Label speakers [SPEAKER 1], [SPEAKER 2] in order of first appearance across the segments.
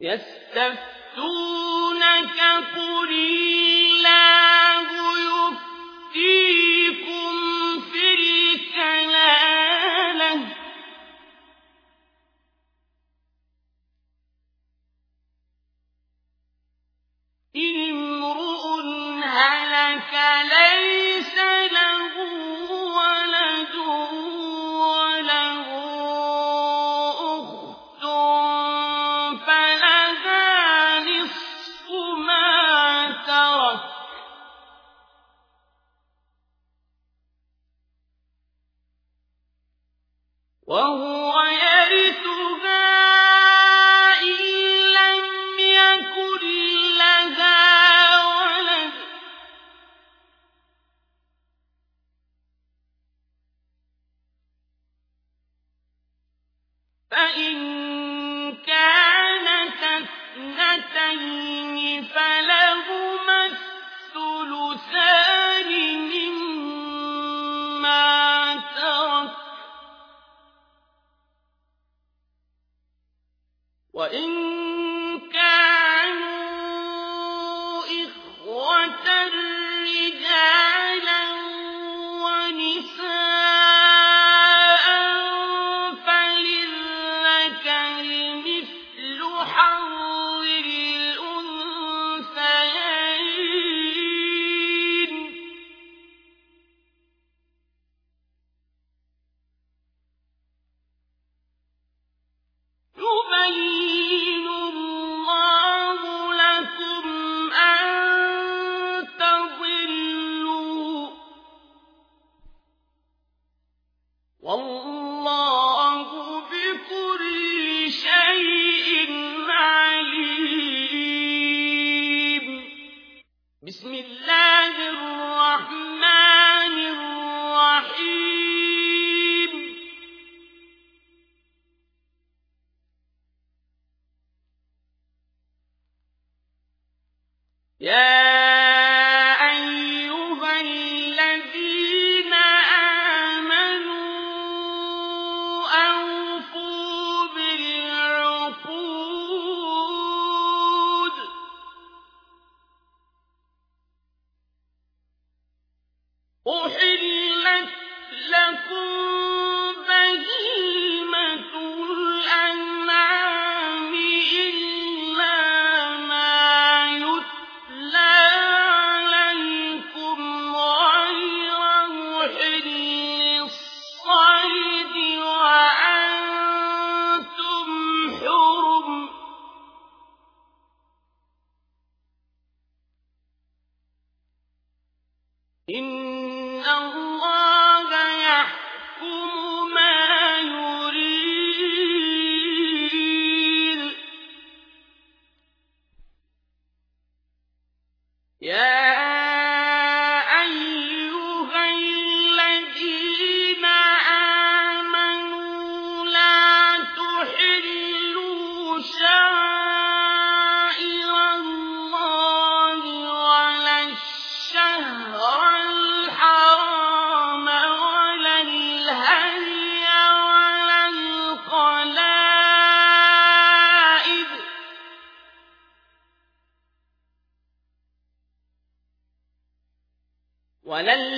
[SPEAKER 1] يستفتونك قل الله يفتيكم في الكلالة. امرؤ هلك ليس له وهو يرثها إن لم يكن لها فإن كانت اثنتين 我因。Yeah! إن ولل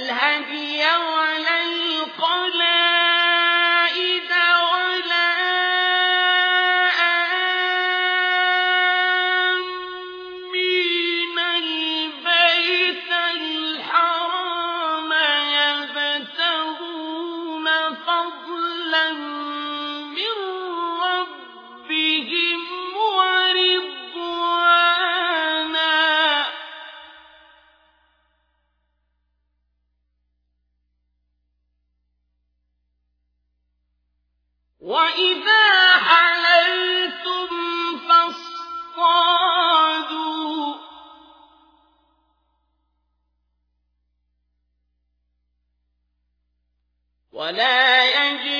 [SPEAKER 1] وإذا فاصطادوا ولا ينجي